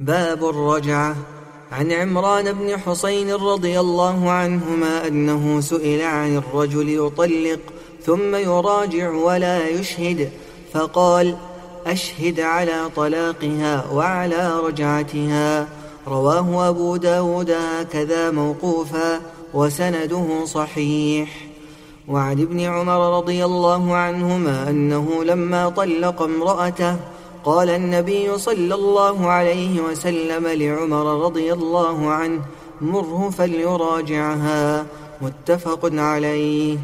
باب الرجعة. عن عمران بن حسين رضي الله عنهما أنه سئل عن الرجل يطلق ثم يراجع ولا يشهد فقال أشهد على طلاقها وعلى رجعتها. رواه أبو داود هكذا موقوفا وسنده صحيح. وعن ابن عمر رضي الله عنهما أنه لما طلق امرأته قال النبي صلى الله عليه وسلم لعمر رضي الله عنه مره فليراجعها. متفق عليه.